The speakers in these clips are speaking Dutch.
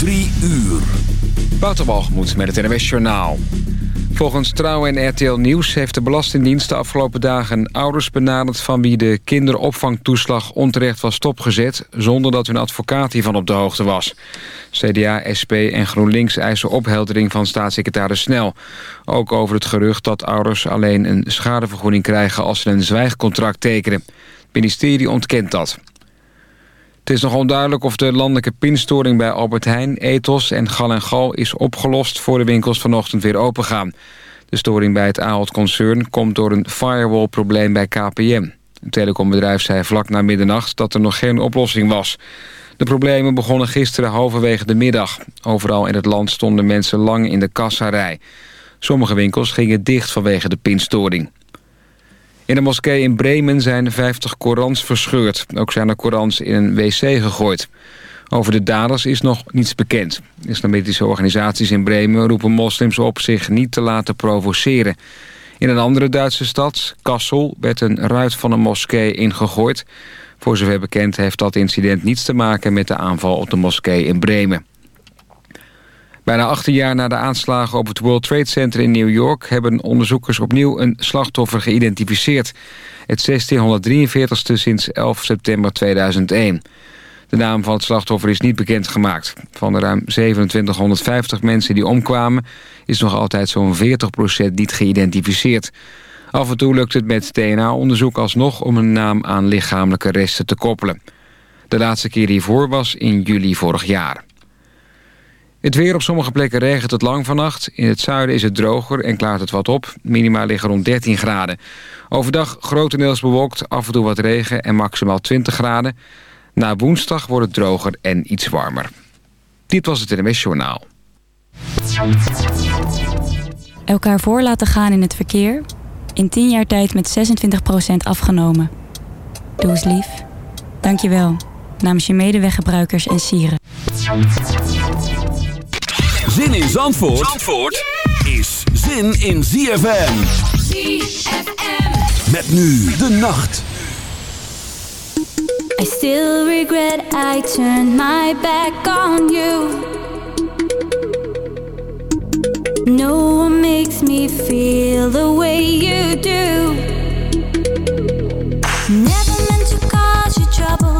Drie uur. Waterwalgemoed met het NWS Journaal. Volgens Trouw en RTL Nieuws heeft de Belastingdienst de afgelopen dagen ouders benaderd van wie de kinderopvangtoeslag onterecht was stopgezet zonder dat hun advocaat hiervan op de hoogte was. CDA, SP en GroenLinks eisen opheldering van staatssecretaris Snel. Ook over het gerucht dat ouders alleen een schadevergoeding krijgen als ze een zwijgcontract tekenen. Het ministerie ontkent dat. Het is nog onduidelijk of de landelijke pinstoring bij Albert Heijn, Ethos en Gal en Gal is opgelost voor de winkels vanochtend weer opengaan. De storing bij het Ahold-concern komt door een firewall-probleem bij KPM. Het telecombedrijf zei vlak na middernacht dat er nog geen oplossing was. De problemen begonnen gisteren halverwege de middag. Overal in het land stonden mensen lang in de kassarij. Sommige winkels gingen dicht vanwege de pinstoring. In de moskee in Bremen zijn 50 Korans verscheurd. Ook zijn er Korans in een wc gegooid. Over de daders is nog niets bekend. Islamitische organisaties in Bremen roepen moslims op zich niet te laten provoceren. In een andere Duitse stad, Kassel, werd een ruit van een moskee ingegooid. Voor zover bekend heeft dat incident niets te maken met de aanval op de moskee in Bremen. Bijna 18 jaar na de aanslagen op het World Trade Center in New York... hebben onderzoekers opnieuw een slachtoffer geïdentificeerd. Het 1643ste sinds 11 september 2001. De naam van het slachtoffer is niet bekendgemaakt. Van de ruim 2750 mensen die omkwamen... is nog altijd zo'n 40% niet geïdentificeerd. Af en toe lukt het met DNA-onderzoek alsnog... om een naam aan lichamelijke resten te koppelen. De laatste keer hiervoor was in juli vorig jaar. Het weer op sommige plekken regent het lang vannacht. In het zuiden is het droger en klaart het wat op. Minima liggen rond 13 graden. Overdag grotendeels bewolkt, af en toe wat regen en maximaal 20 graden. Na woensdag wordt het droger en iets warmer. Dit was het NMS Journaal. Elkaar voor laten gaan in het verkeer. In 10 jaar tijd met 26% afgenomen. Doe eens lief. Dank je wel. Namens je medeweggebruikers en sieren. Zin in Zandvoort, Zandvoort is zin in ZFM. ZFM. Met nu de nacht. I still regret I turned my back on you. No one makes me feel the way you do. Never meant to cause you trouble.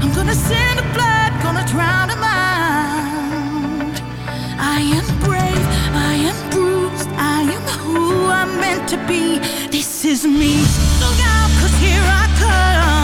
I'm gonna send in the blood, gonna drown him mind. I am brave, I am bruised, I am who I'm meant to be. This is me. Look out, here I come.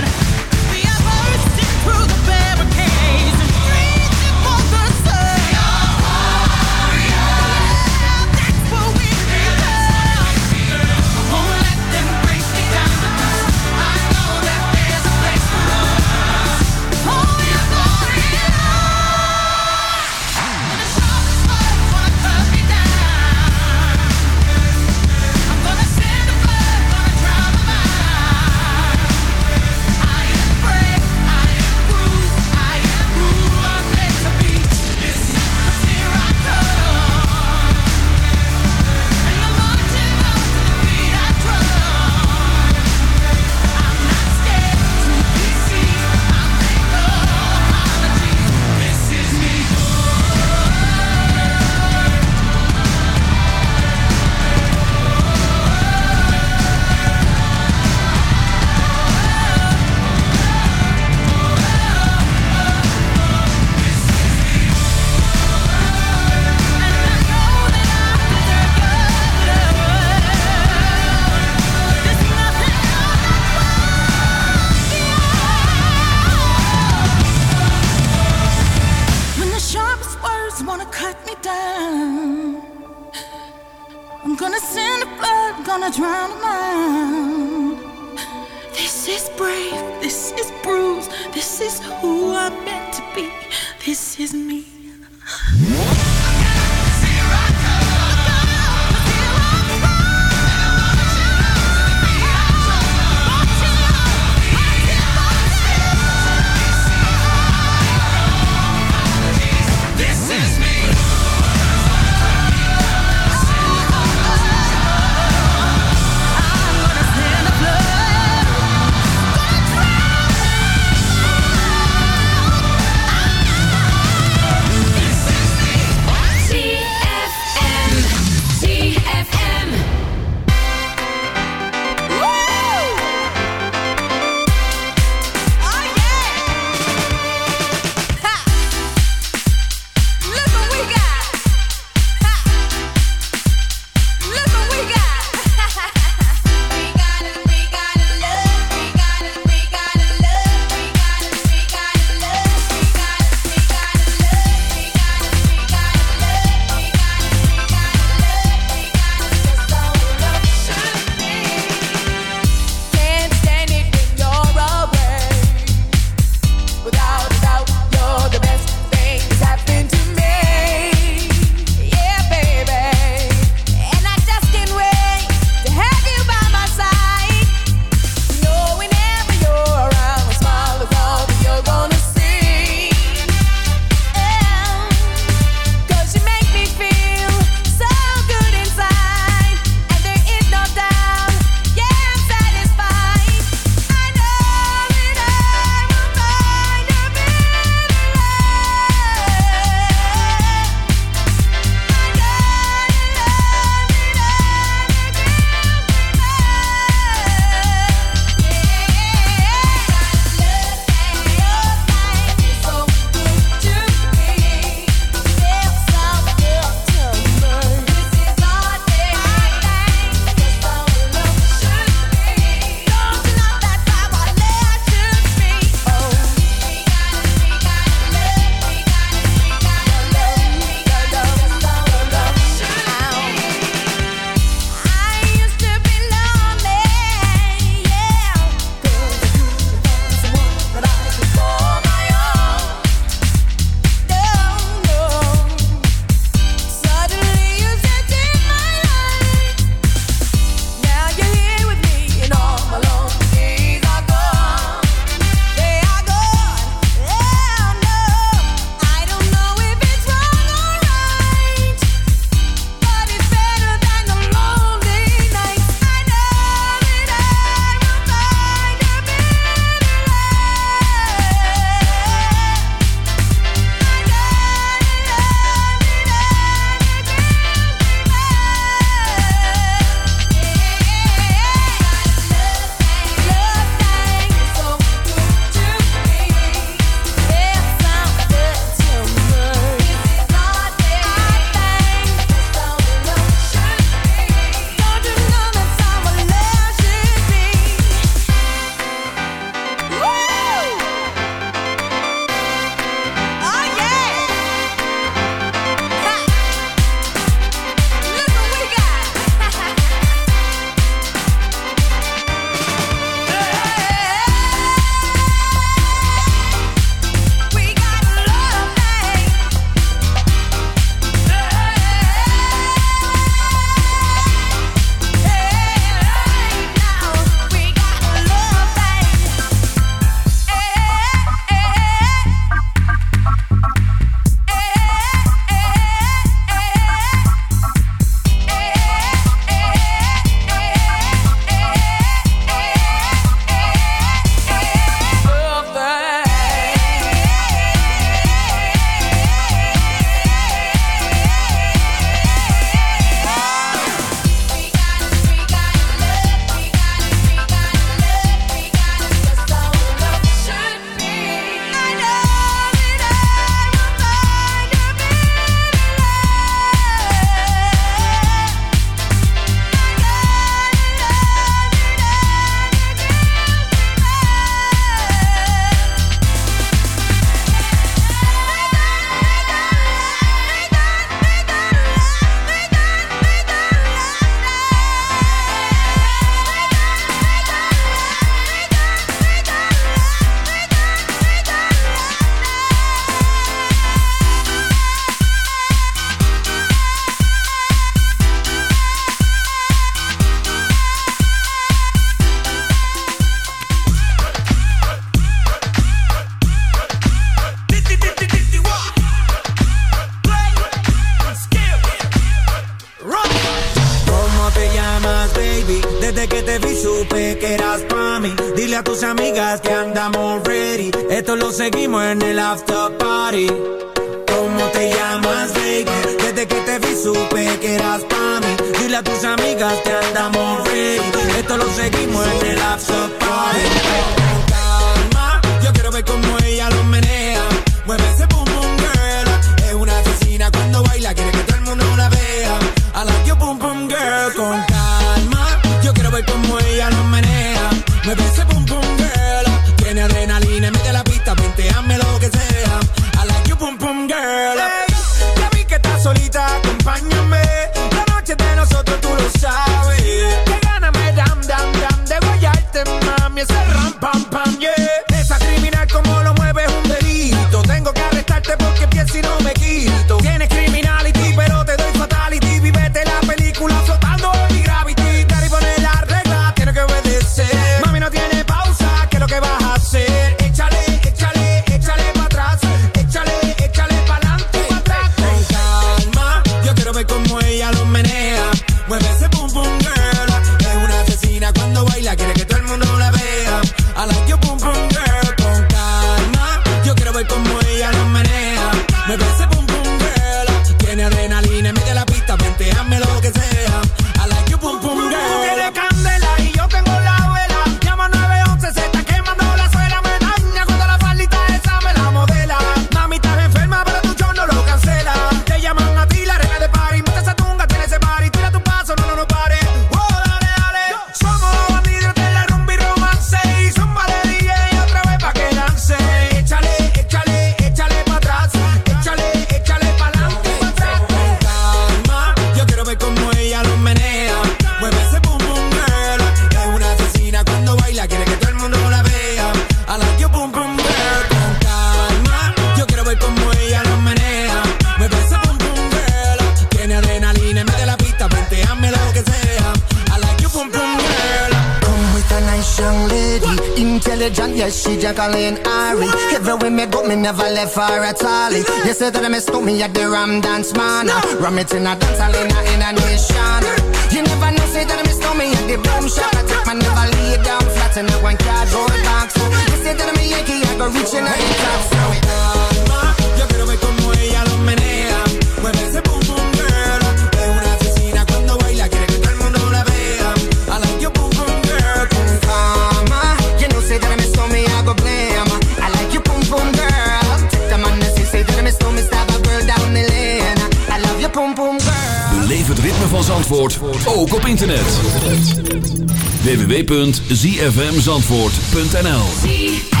www.zfmzandvoort.nl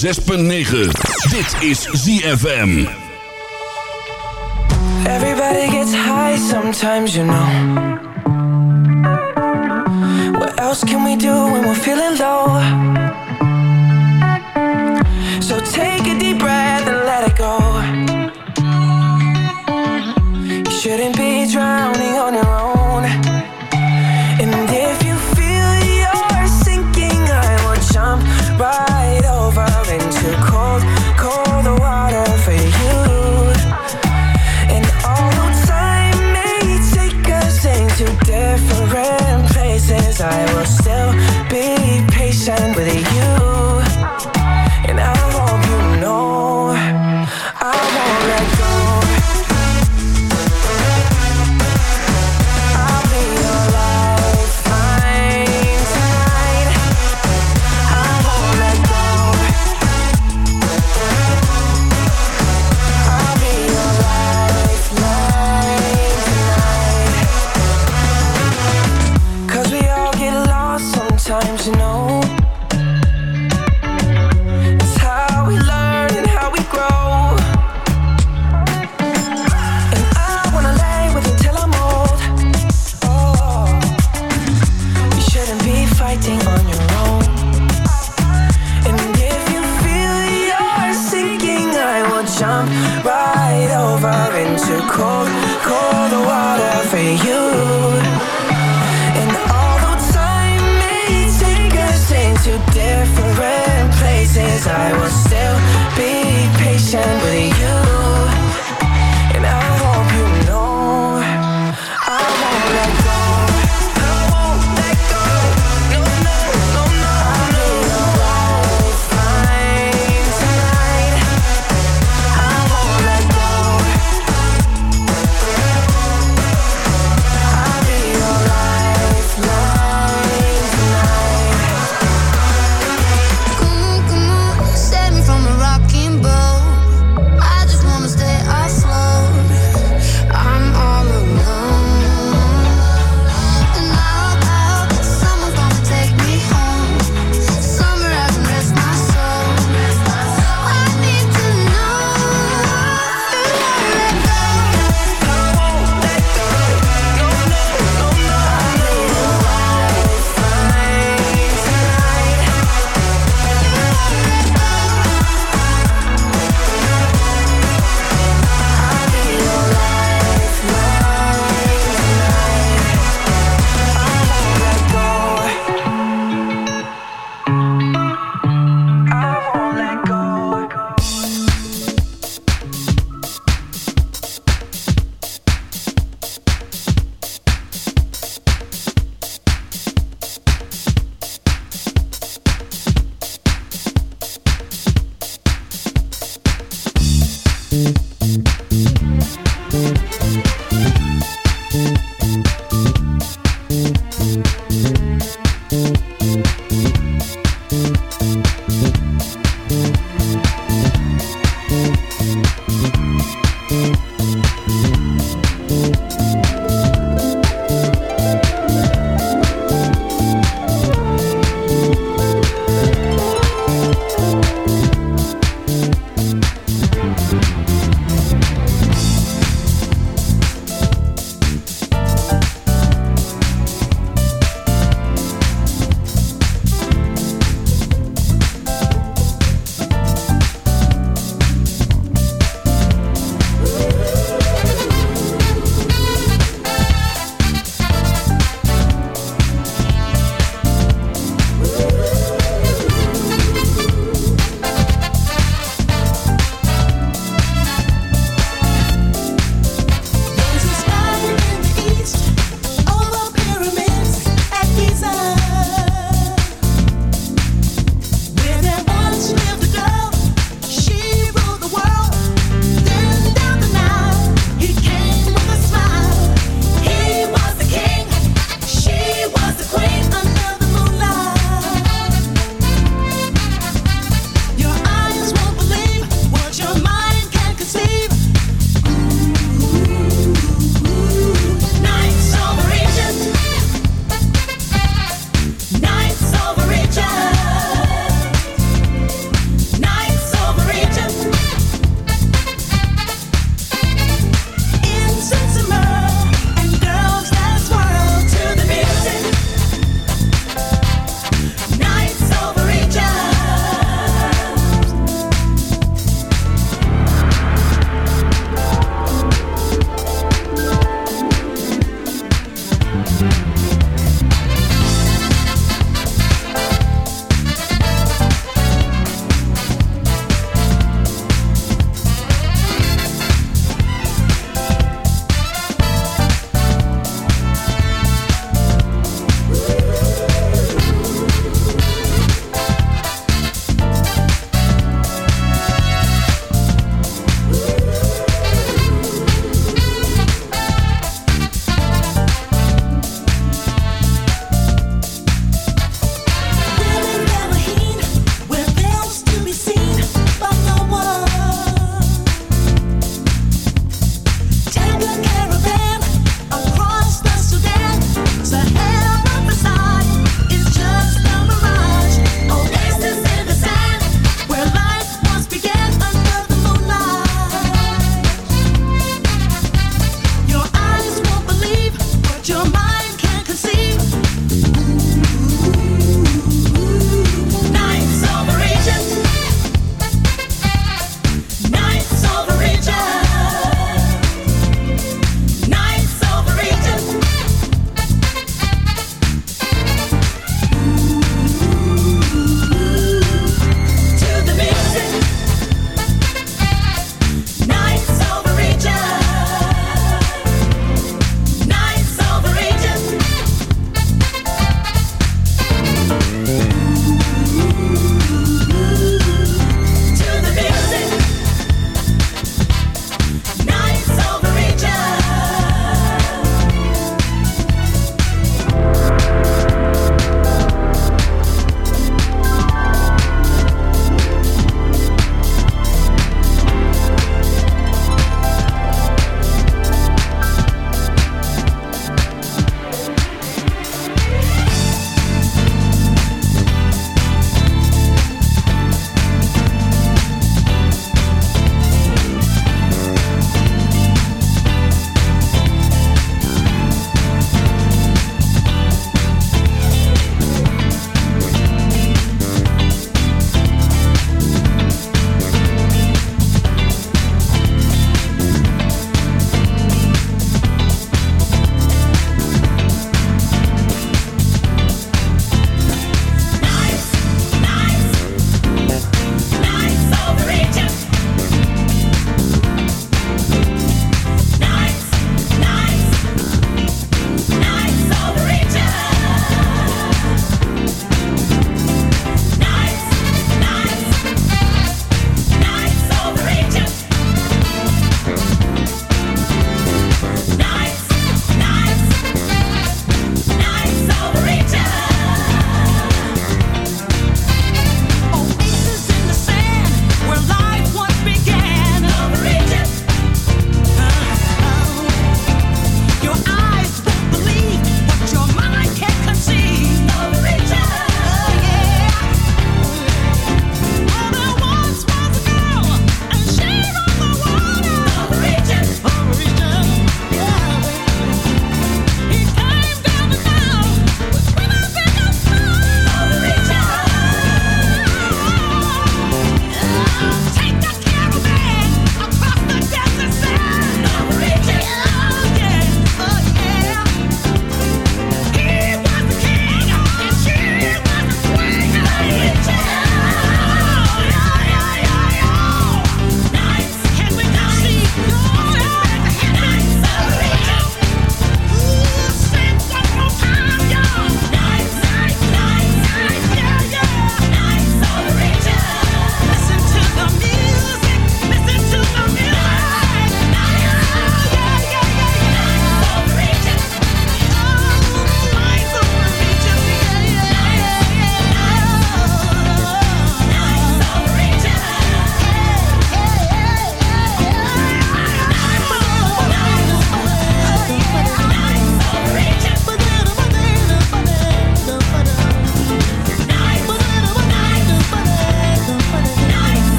106.9. Dit is ZFM. Everybody gets high sometimes, you know. What else can we do when we're feeling low?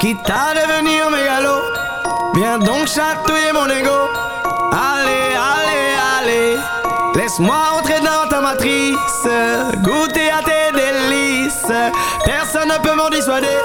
quitte à devenir mégalo. Viens donc chatouiller mon ego. Allez, allez, allez, laisse-moi entrer dans ta matrice, goûter à tes délices. Personne ne peut m'en dissuader.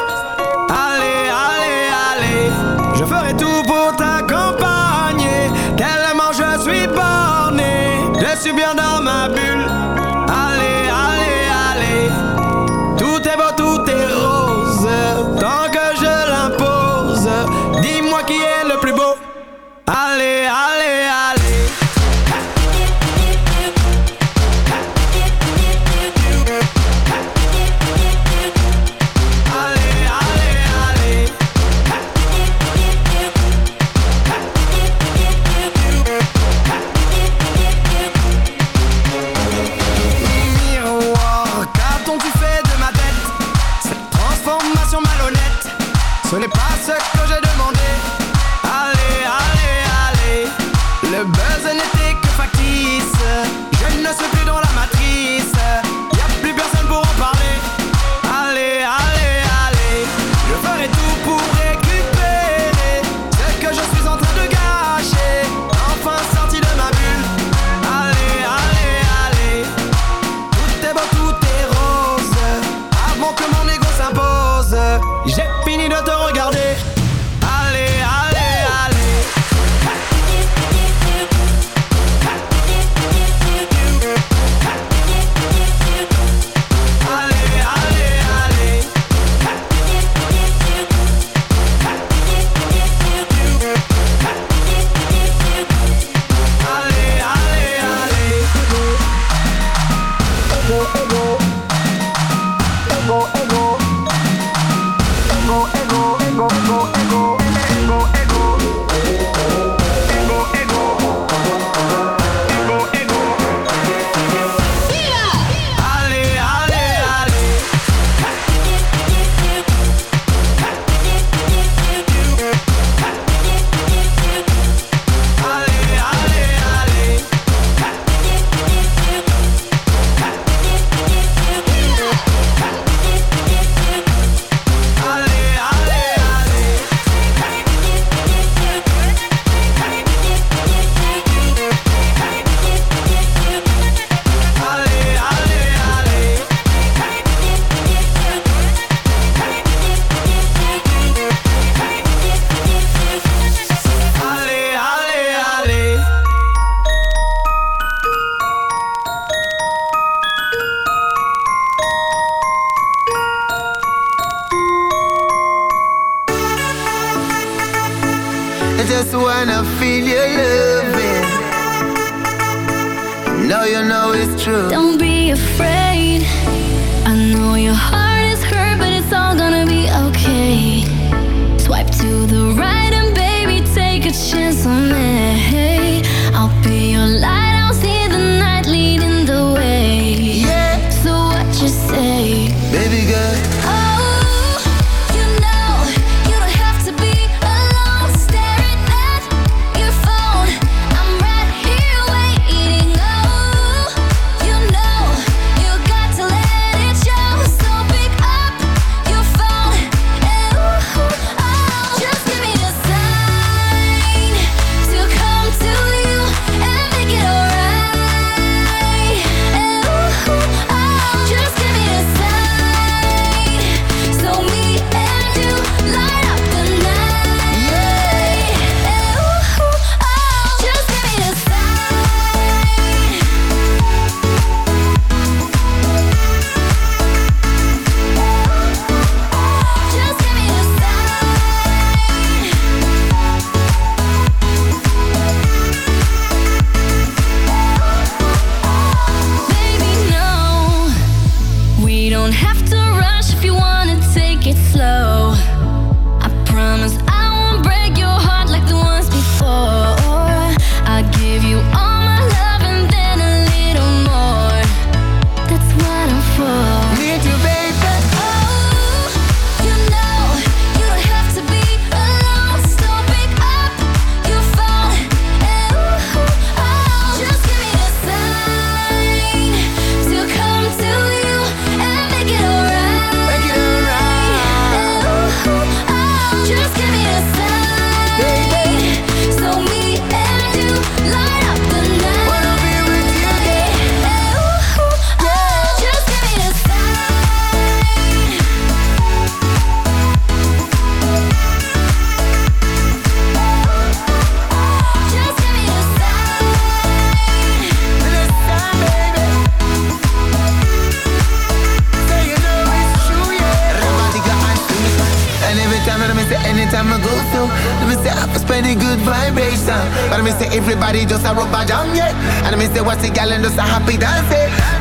just a rubber jam, yet, And me say what's the gal and just a happy dance.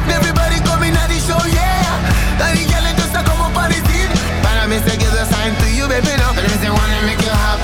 Everybody coming at the show, yeah. And the gal and just a come up on the scene. But I me say give the sign to you, baby, now. And me say wanna make you happy.